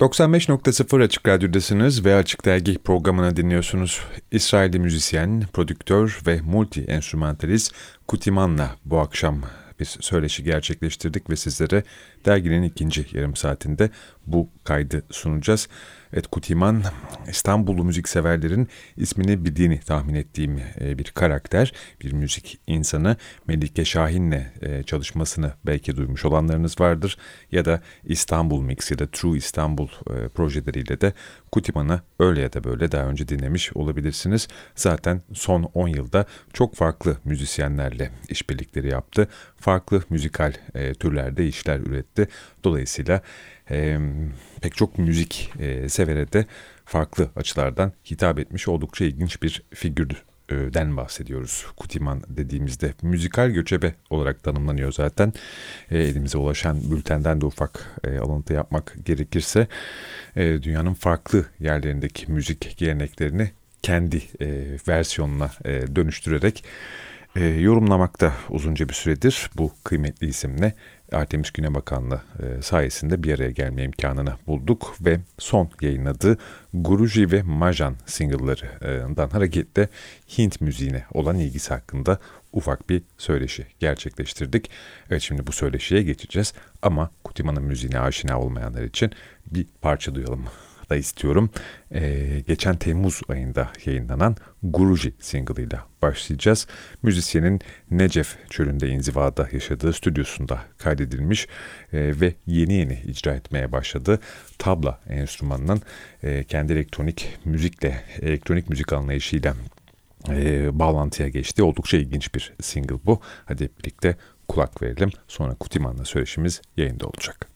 95.0 Açık Radyo'dasınız ve Açık Dergi programını dinliyorsunuz. İsrailli müzisyen, prodüktör ve multi-enstrümantalist Kutiman'la bu akşam bir söyleşi gerçekleştirdik ve sizlere derginin ikinci yarım saatinde bu kaydı sunacağız. Evet Kutiman İstanbullu müzikseverlerin ismini bildiğini tahmin ettiğim e, bir karakter, bir müzik insanı. Melike Şahin'le e, çalışmasını belki duymuş olanlarınız vardır. Ya da İstanbul Mix ya da True İstanbul e, projeleriyle de Kutiman'ı öyle ya da böyle daha önce dinlemiş olabilirsiniz. Zaten son 10 yılda çok farklı müzisyenlerle işbirlikleri yaptı. Farklı müzikal türlerde işler üretti. Dolayısıyla e, pek çok müzik e, severe de farklı açılardan hitap etmiş oldukça ilginç bir figürden bahsediyoruz. Kutiman dediğimizde müzikal göçebe olarak tanımlanıyor zaten. E, elimize ulaşan bültenden de ufak e, alıntı yapmak gerekirse e, dünyanın farklı yerlerindeki müzik geleneklerini kendi e, versiyonuna e, dönüştürerek e, yorumlamakta uzunca bir süredir bu kıymetli isimle Artemis Güne Bakanlığı e, sayesinde bir araya gelme imkanını bulduk ve son yayınladığı Guruji ve Majan single'larından hareketle Hint müziğine olan ilgisi hakkında ufak bir söyleşi gerçekleştirdik. Evet şimdi bu söyleşiye geçeceğiz ama Kutima'nın müziğine aşina olmayanlar için bir parça duyalım da istiyorum. Ee, geçen Temmuz ayında yayınlanan Guruji single'ıyla başlayacağız. Müzisyenin Necef çölünde inzivada yaşadığı stüdyosunda kaydedilmiş e, ve yeni yeni icra etmeye başladı. Tabla enstrümanının e, kendi elektronik müzikle, elektronik müzik anlayışıyla e, bağlantıya geçti. Oldukça ilginç bir single bu. Hadi birlikte kulak verelim. Sonra Kutiman'la söyleşimiz yayında olacak.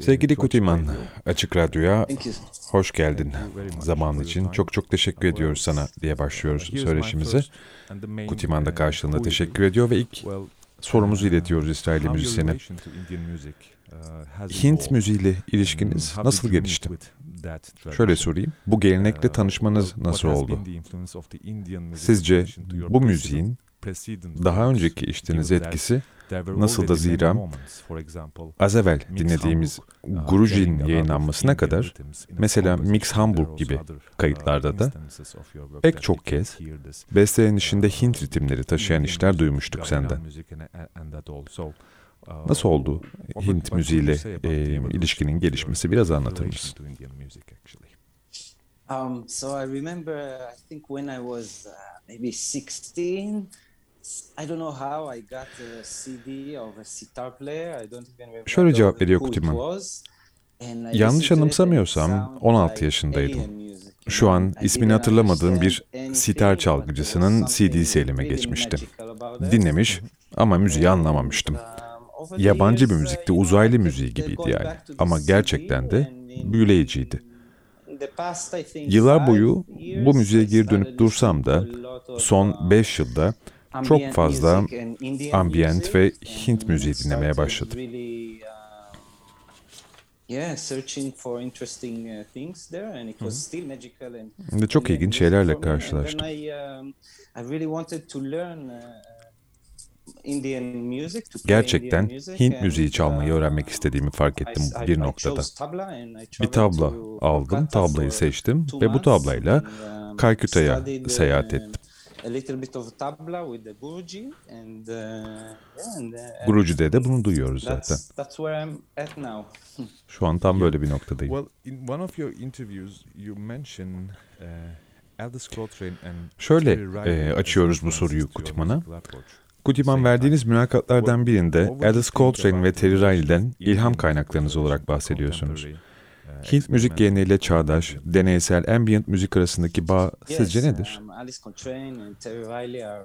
Sevgili Kutiman, Açık Radyo'ya hoş geldin. Zaman için çok çok teşekkür ediyoruz sana diye başlıyoruz söyleşimize. Kutiman da karşılığında teşekkür ediyor ve ilk sorumuzu iletiyoruz İsrailli müzisyene. Hint müziğiyle ilişkiniz nasıl gelişti? Şöyle sorayım, bu gelenekle tanışmanız nasıl oldu? Sizce bu müziğin daha önceki işteniz etkisi nasıl da zira az evvel dinlediğimiz Guruji'nin yayınlanmasına kadar mesela Mix Hamburg gibi kayıtlarda da pek çok kez bestelerin içinde Hint ritimleri taşıyan işler duymuştuk senden. Nasıl oldu Hint müziğiyle e, ilişkinin gelişmesi? Biraz anlatır mısın? Um, so I remember, I think when I was uh, maybe 16, Şöyle cevap veriyor Kutiman. Yanlış anımsamıyorsam 16 yaşındaydım. Şu an ismini hatırlamadığım bir sitar çalgıcısının CD'si elime geçmişti. Dinlemiş ama müziği anlamamıştım. Um, Yabancı bir müzikti, uzaylı müziği gibiydi yani. Ama gerçekten de büyüleyiciydi. Yıllar boyu bu müziğe geri dönüp dursam da son 5 uh, yılda çok fazla ambient ve Hint müziği dinlemeye başladım. Ve çok ilginç şeylerle karşılaştım. Gerçekten Hint müziği çalmayı öğrenmek istediğimi fark ettim bir noktada. Bir tabla aldım, tablayı seçtim ve bu tablayla Kalküta'ya seyahat ettim a little bit of tabla with the Guruji and, uh, yeah, and uh, Guruji'de de bunu duyuyoruz zaten. That's, that's where I'm at now. Şu an tam böyle bir noktadayım. Well, in one of your interviews you mention uh, Şöyle e, açıyoruz bu soruyu Kutiman'a. Kutiman verdiğiniz mülakatlardan birinde Alice Coltrane ve Terry Riley'den ilham kaynaklarınız olarak bahsediyorsunuz. Hint müzik geleneğiyle çağdaş, deneysel ambient müzik arasındaki bağ sizce nedir? Um, Alice Coltrane and Terry Riley are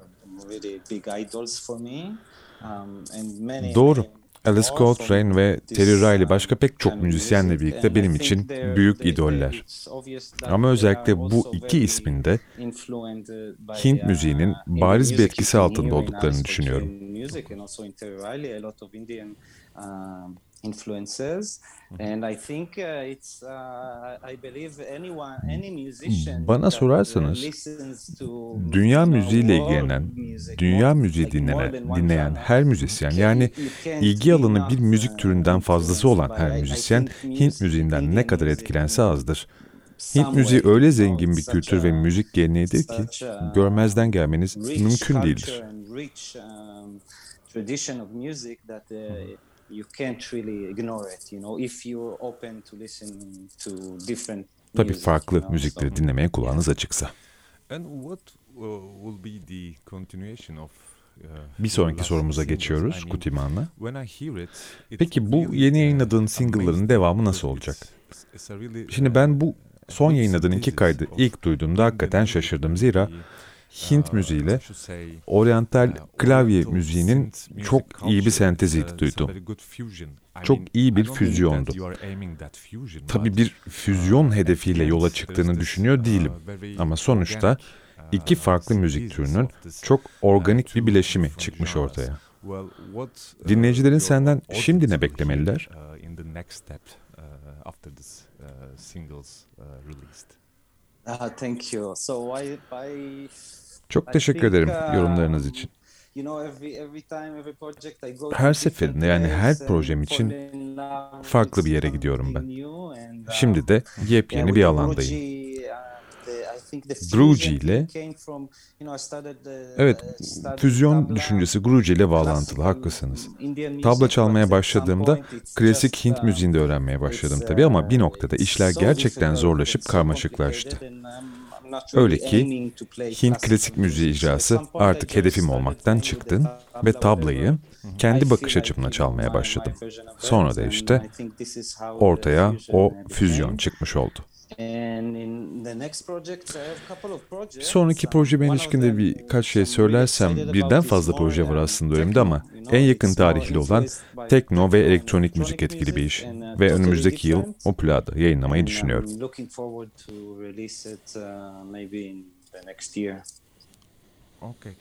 really big idols for me. Um, Doğru. Alice Coltrane ve Terry Riley başka pek çok müzisyenle birlikte benim için büyük idoller. Ama özellikle bu iki ismin de Hint müziğinin uh, bariz bir etkisi altında olduklarını düşünüyorum influences. And I think uh, it's uh, I believe anyone any musician Bana sorarsanız dünya müziğiyle ilgilenen, dünya müziği dinlenen, dinleyen her müzisyen yani ilgi alanı bir müzik türünden fazlası olan her müzisyen Hint müziğinden ne kadar etkilense azdır. Hint müziği öyle zengin bir kültür ve müzik geleneğidir ki görmezden gelmeniz mümkün değildir you can't really ignore it, you know, if you're open to listen to different Tabii farklı you know, müzikleri so, dinlemeye kulağınız açıksa. And what uh, will be the continuation of uh, bir sonraki sorumuza geçiyoruz Kutiman'la. Peki bu yeni yayınladığın single'ların devamı nasıl olacak? Şimdi ben bu son yayınladığın iki kaydı ilk duyduğumda hakikaten şaşırdım. Zira Hint müziğiyle oryantal klavye müziğinin çok iyi bir senteziydi duydum. Çok iyi bir füzyondu. Tabii bir füzyon hedefiyle yola çıktığını düşünüyor değilim. Ama sonuçta iki farklı müzik türünün çok organik bir bileşimi çıkmış ortaya. Dinleyicilerin senden şimdi ne beklemeliler? Uh, thank you. So why, why çok teşekkür ederim uh, yorumlarınız için. Her seferinde yani her projem için farklı bir yere gidiyorum ben. Uh, Şimdi de yepyeni bir alandayım. Gruji ile evet füzyon düşüncesi Gruji ile bağlantılı haklısınız. Tabla çalmaya başladığımda klasik Hint müziğinde öğrenmeye başladım tabii ama bir noktada işler gerçekten zorlaşıp karmaşıklaştı. Öyle ki Hint klasik müziği icrası artık hedefim olmaktan çıktı ve tablayı kendi bakış açımla çalmaya başladım. Sonra da işte ortaya o füzyon çıkmış oldu. Sonraki projeme ilişkinde birkaç şey söylersem birden fazla proje var aslında önümde ama en yakın tarihli olan tekno ve elektronik müzik etkili bir iş. uh, Ve önümüzdeki yıl o plağı yayınlamayı düşünüyorum. Okay.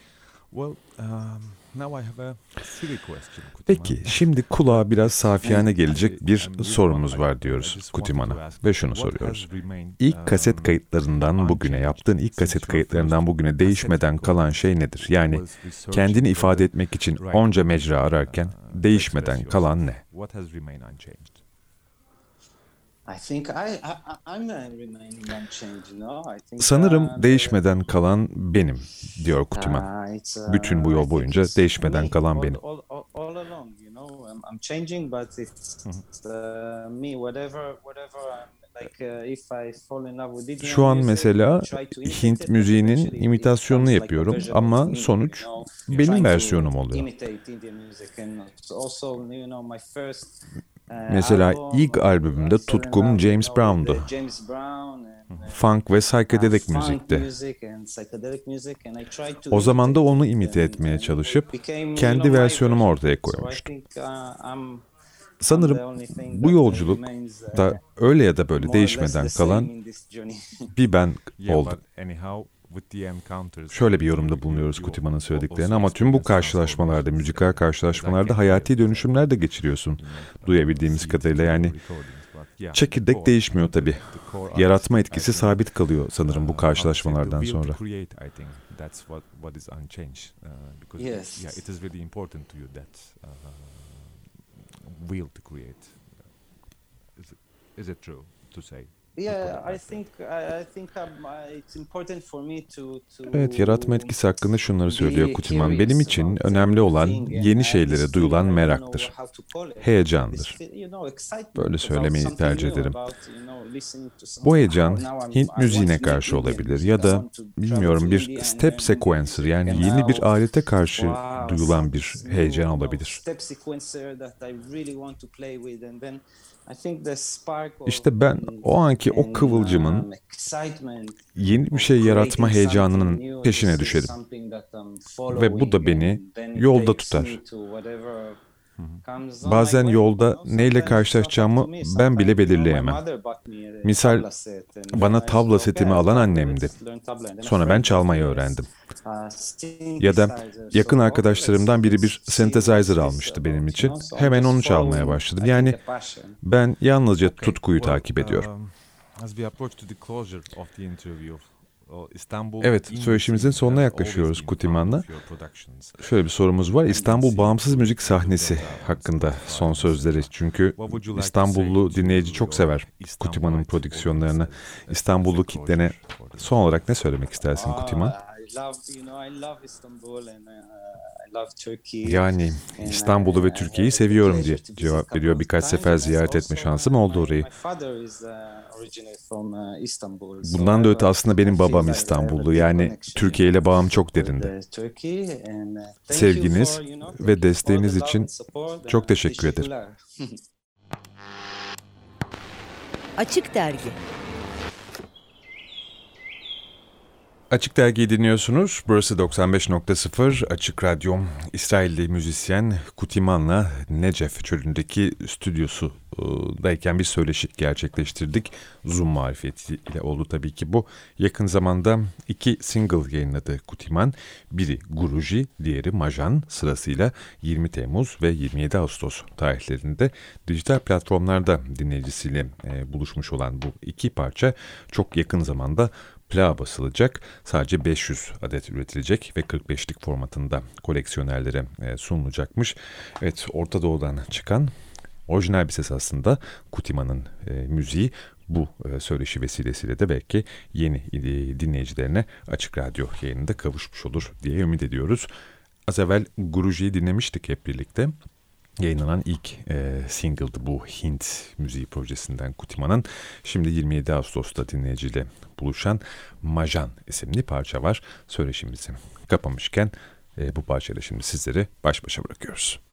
Well, um, now I have a silly question. Peki şimdi kulağa biraz safiyane gelecek bir sorumuz var diyoruz Kutiman'a ve şunu soruyoruz. İlk kaset um, kayıtlarından bugüne yaptığın ilk kaset kayıtlarından bugüne değişmeden kalan şey nedir? Yani kendini ifade etmek için onca mecra ararken değişmeden kalan ne? What has remained unchanged? Sanırım değişmeden kalan benim diyor Kutiman. uh, Bütün bu yol boyunca değişmeden kalan benim. Şu an mesela Hint müziğinin imitasyonunu yapıyorum ama sonuç benim versiyonum oluyor. Mesela ilk albümümde tutkum James Brown'du. Funk ve psychedelic müzikti. O zaman da onu imite etmeye çalışıp kendi versionumu ortaya koymuştum. Sanırım bu yolculuk da öyle ya da böyle değişmeden kalan bir ben oldum. But anyhow, with the encounters, Şöyle bir yorumda bulunuyoruz Kutiman'ın söylediklerine ama tüm bu karşılaşmalarda, müzikal karşılaşmalarda hayati dönüşümler de geçiriyorsun. Duyabildiğimiz kadarıyla yani çekirdek değişmiyor tabii. Yaratma etkisi sabit kalıyor sanırım bu karşılaşmalardan sonra. Yes. Yeah, it is really important to you that uh, will to create. Is it, is it true to say? Yeah, I think I, I think it's important for me to to Evet, yaratma etkisi hakkında şunları söylüyor curious Benim için önemli olan yeni şeylere duyulan meraktır. Heyecandır. Böyle söylemeyi tercih ederim. Bu heyecan Hint müziğine karşı olabilir ya da bilmiyorum bir step sequencer yani yeni bir alete karşı duyulan bir heyecan olabilir. İşte ben o anki o and, kıvılcımın yeni bir şey yaratma heyecanının peşine düşerim. Ve bu da beni yolda tutar. Bazen yolda neyle karşılaşacağımı ben bile belirleyemem. Misal bana tabla setimi alan annemdi. Sonra ben çalmayı öğrendim. Ya da yakın arkadaşlarımdan biri bir synthesizer almıştı benim için. Hemen onu çalmaya başladım. Yani ben yalnızca tutkuyu takip ediyorum. um, as we approach to the closure of the interview, Evet, söyleşimizin sonuna yaklaşıyoruz Kutiman'la. Şöyle bir sorumuz var. İstanbul Bağımsız Müzik Sahnesi hakkında son sözleri. Çünkü İstanbullu dinleyici çok sever Kutiman'ın prodüksiyonlarını. İstanbullu kitlene son olarak ne söylemek istersin Kutiman? I love, you know, I love Istanbul and uh, I love Turkey. Yani And, İstanbul'u ve uh, Türkiye'yi seviyorum diye cevap veriyor. Birkaç sefer ziyaret etme şansım uh, oldu orayı. my father is, uh, originally from, uh, Istanbul. So Bundan da öte aslında benim babam İstanbullu. Yani Türkiye ile bağım çok uh, uh, you Sevginiz ve desteğiniz için çok Uh, teşekkür ederim. Açık Dergi Açık Dergi'yi dinliyorsunuz. Burası 95.0 Açık Radyo. İsrailli müzisyen Kutiman'la Necef çölündeki stüdyosudayken bir söyleşi gerçekleştirdik. Zoom marifetiyle oldu tabii ki bu. Yakın zamanda iki single yayınladı Kutiman. Biri Guruji, diğeri Majan sırasıyla 20 Temmuz ve 27 Ağustos tarihlerinde dijital platformlarda dinleyicisiyle e, buluşmuş olan bu iki parça çok yakın zamanda plağa basılacak. Sadece 500 adet üretilecek ve 45'lik formatında koleksiyonerlere e, sunulacakmış. Evet Orta Doğu'dan çıkan orijinal bir ses aslında Kutiman'ın e, müziği bu e, söyleşi vesilesiyle de belki yeni dinleyicilerine Açık Radyo yayınında kavuşmuş olur diye ümit ediyoruz. Az evvel Guruji'yi dinlemiştik hep birlikte. Yayınlanan ilk e, single'dı bu Hint müziği projesinden Kutiman'ın. Şimdi 27 Ağustos'ta dinleyiciyle buluşan Majan isimli parça var. Söyleşimizi kapamışken e, bu parçayla şimdi sizleri baş başa bırakıyoruz.